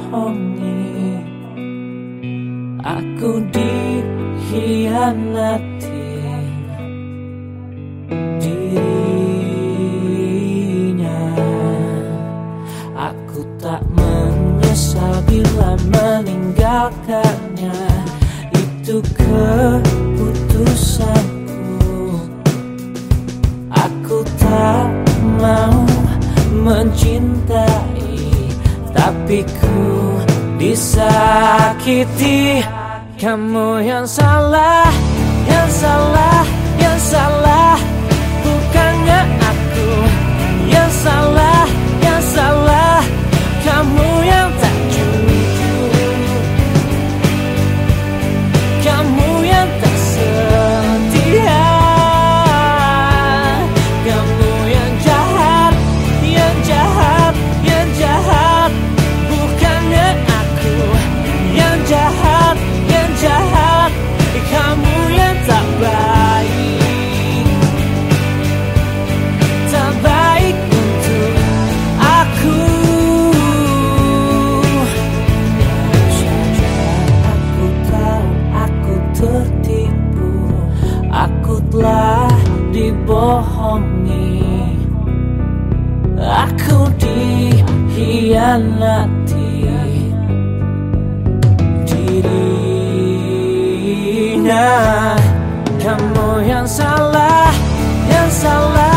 dibohongi Aku dihianati Dirinya. Aku tak menyesal bila meninggalkannya. Itu keputusanku. Aku tak mau mencintai tapi disakiti Kamu yang salah, yang salah, yang salah jahat, yang jahat Kamu yang tak baik. Tak baik untuk aku. Saja aku tahu aku tertipu. Aku telah dibohongi. Aku dikhianati dirinya. Kamu yang salah, yang salah,